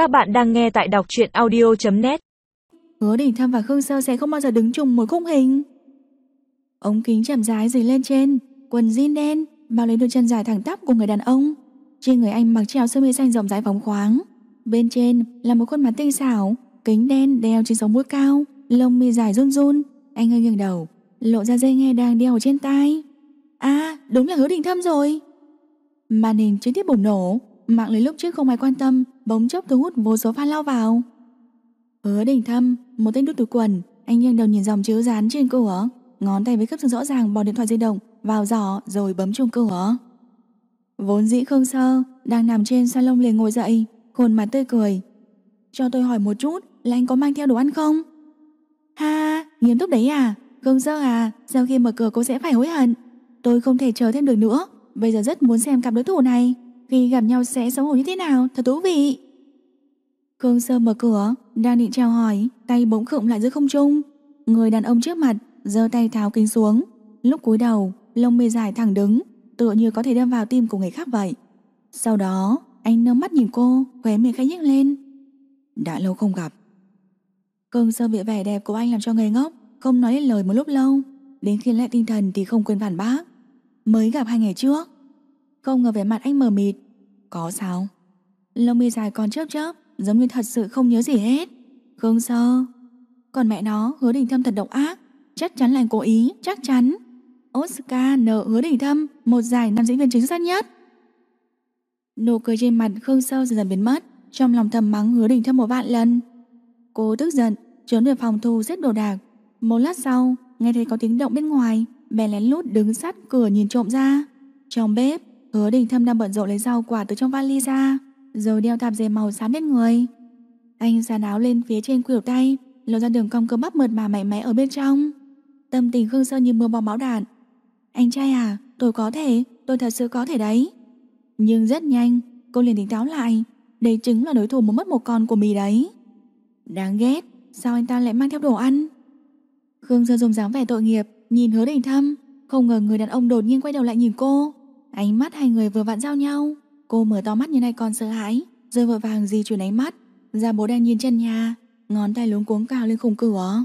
Các bạn đang nghe tại đọc truyện audio.net Hứa Đình Thâm và Khương Sơ sẽ không bao giờ đứng chung một khung hình. Ống kính chạm dài dừng lên trên, quần jean đen bao lấy đôi chân dài thẳng tắp của người đàn ông. Trên người anh mặc chiếc áo sơ mi xanh rộng rãi phóng khoáng. Bên trên là một khuôn mặt tinh xảo, kính đen đeo trên sống mũi cao, lông mi dài run run. Anh hơi nghiêng đầu, lộ ra dây nghe đang đeo ở trên tai. À, đúng là Hứa Đình Thâm rồi. Màn hình trực tiếp bùng nổ, mạng lưới lúc trước không ai quan tâm, bỗng chốc thu hút vô số fan lao vào. Hứa Đình Thâm, một tên đút túi quần, anh nghiêng đầu nhìn dòng chữ dán trên cửa, ngón tay với khớp xương rõ ràng bỏ điện thoại di động vào giỏ rồi bấm chuông cửa. Vốn dĩ Khương Sơ đang nằm trên salon liền ngồi dậy, khuôn mặt tươi cười. Cho tôi hỏi một chút, là anh có mang theo đồ ăn không? Ha, nghiêm túc đấy à? Khương Sơ à, sau khi mở cửa cô sẽ phải hối hận. Tôi không thể chờ thêm được nữa, bây giờ rất muốn xem cặp đối thủ này, khi gặp nhau sẽ xấu hổ như thế nào, thật thú vị. Khương Sơ mở cửa, đang định chào hỏi, tay bỗng khựng lại giữa không trung. Người đàn ông trước mặt giơ tay tháo kính xuống, lúc cúi đầu, lông mày dài thẳng đứng, tựa như có thể đâm vào tim của người khác vậy. Sau đó, anh nâng mắt nhìn cô, khóe miệng khẽ nhếch lên. Đã lâu không gặp. Khương Sơ bị vẻ đẹp của anh làm cho ngây ngốc, không nói lên lời một lúc lâu, đến khi lại tinh thần thì không quên phản bác. Mới gặp hai ngày trước, không ngờ vẻ mặt anh mờ mịt. Có sao? Lông mi dài còn chớp chớp, giống như thật sự không nhớ gì hết. Khương Sơ. Còn mẹ nó, hứa đình thâm thật độc ác. Chắc chắn là cố ý, chắc chắn. Oscar nợ hứa đình thâm một giải nam diễn viên chính xuất nhất. Nụ cười trên mặt Khương Sơ dần dần biến mất, trong lòng thầm mắng hứa đình thâm một vạn lần. Cô tức giận, trốn về phòng thu xếp đồ đạc. Một lát sau, nghe thấy có tiếng động bên ngoài, bèn lén lút đứng sát cửa nhìn trộm ra. Trong bếp, Hứa đình thâm đang bận rộn lấy rau quả từ trong vali ra. Rồi đeo tạp dề màu xám lên người. Anh dàn áo lên phía trên khuỷu tay, Lộ ra đường cong cơ bắp mượt mà mạnh mẽ ở bên trong. Tâm tình Khương Sơn như mưa bom bão đạn. Anh trai à Tôi có thể, Tôi thật sự có thể đấy. Nhưng rất nhanh, Cô liền tỉnh táo lại. Đây chính là đối thủ muốn mất một con của mì đấy. Đáng ghét, Sao anh ta lại mang theo đồ ăn? Khương Sơn dùng dáng vẻ tội nghiệp, Nhìn hứa đình thâm. Không ngờ người đàn ông đột nhiên quay đầu lại nhìn cô. Ánh mắt hai người vừa vặn giao nhau. Cô mở to mắt như này còn sợ hãi. Rồi vội vàng di chuyển ánh mắt. Ra bố đang nhìn chân nhà. Ngón tay luống cuống cao lên khung cửa.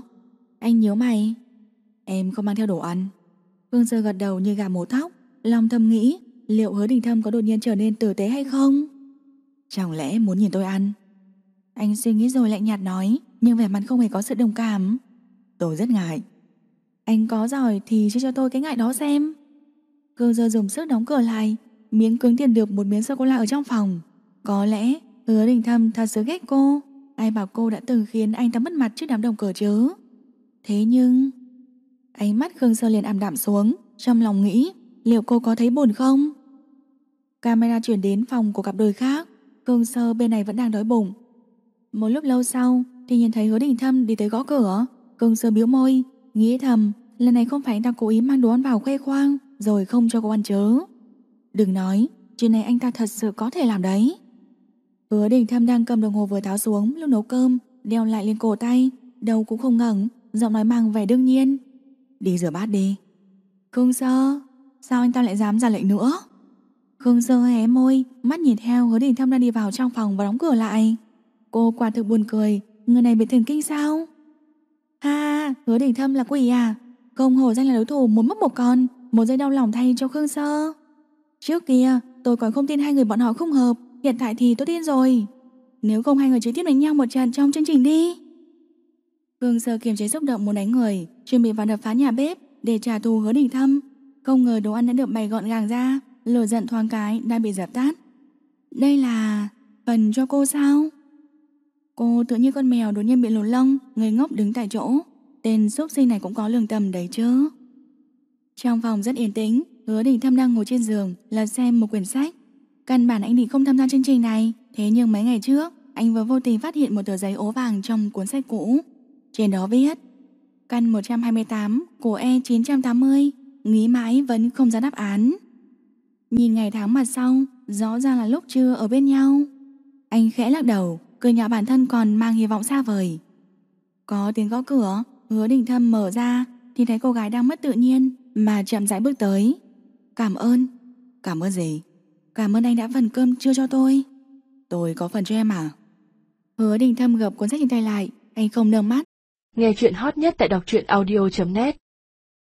Anh nhớ mày. Em không mang theo đồ ăn. Phương Sơ gật đầu như gà mổ thóc. Lòng thầm nghĩ, liệu hứa đình thâm có đột nhiên trở nên tử tế hay không? Chẳng lẽ muốn nhìn tôi ăn? Anh suy nghĩ rồi lạnh nhạt nói, Nhưng vẻ mặt không hề có sự đồng cảm. Tôi rất ngại. Anh có giỏi thì chứ cho tôi cái ngại đó xem. Cương giờ dùng sức đóng cửa lại, Miếng cứng tiền được một miếng sô-cô-la ở trong phòng. Có lẽ hứa đình thâm thật sự ghét cô. Ai bảo cô đã từng khiến anh ta mất mặt trước đám đồng cờ chứ? Thế nhưng, Ánh mắt Khương Sơ liền ảm đạm xuống, Trong lòng nghĩ Liệu cô có thấy buồn không? Camera chuyển đến phòng của cặp đôi khác, Khương Sơ bên này vẫn đang đói bụng. Một lúc lâu sau Thì nhìn thấy hứa đình thâm đi tới gõ cửa. Khương Sơ biếu môi, Nghĩ thầm, Lần này không phải anh ta cố ý mang đồ ăn vào khoe khoang rồi không cho cô ăn chớ. Đừng nói, chuyện này anh ta thật sự có thể làm đấy. Hứa đình thâm đang cầm đồng hồ vừa tháo xuống lúc nấu cơm, đeo lại lên cổ tay, đầu cũng không ngẩng, giọng nói mang vẻ đương nhiên. Đi rửa bát đi. Khương sơ, sao anh ta lại dám ra lệnh nữa? Khương sơ hé môi, mắt nhìn theo hứa đình thâm đang đi vào trong phòng và đóng cửa lại. Cô quả thực buồn cười, người này bị thần kinh sao? Ha, hứa đình thâm là quỷ à? Không hổ danh là đối thủ muốn mất một con một giây đau lòng thay cho Khương Sơ. Trước kia, tôi còn không tin hai người bọn họ không hợp, hiện tại thì tôi tin rồi. Nếu không hai người trực tiếp đánh nhau một trận trong chương trình đi. Khương Sơ kiềm chế xúc động muốn đánh người, chuẩn bị vào đập phá nhà bếp để trả thù hứa đình thâm. Không ngờ đồ ăn đã được bày gọn gàng ra, lửa giận thoáng cái đã bị dập tắt. Đây là phần cho cô sao? Cô tự như con mèo đột nhiên bị lột lông, người ngốc đứng tại chỗ. Tên xúc sinh này cũng có lương tâm đấy chứ. Trong phòng rất yên tĩnh, hứa đình thâm đang ngồi trên giường là xem một quyển sách. Căn bản anh định không tham gia chương trình này, thế nhưng mấy ngày trước, anh vừa vô tình phát hiện một tờ giấy ố vàng trong cuốn sách cũ. Trên đó viết, căn 128 của E980, nghĩ mãi vẫn không ra đáp án. Nhìn ngày tháng mặt sau, rõ ràng là lúc chưa ở bên nhau. Anh khẽ lắc đầu, cười nhạo bản thân còn mang hy vọng xa vời. Có tiếng gõ cửa, hứa đình thâm mở ra, thì thấy cô gái đang mất tự nhiên, mà chậm rãi bước tới. Cảm ơn. Cảm ơn gì? Cảm ơn anh đã phần cơm chưa cho tôi. Tôi có phần cho em à? Hứa đình thâm gập cuốn sách trên tay lại, Anh không nở mắt Nghe chuyện hot nhất tại đọc truyện audio.net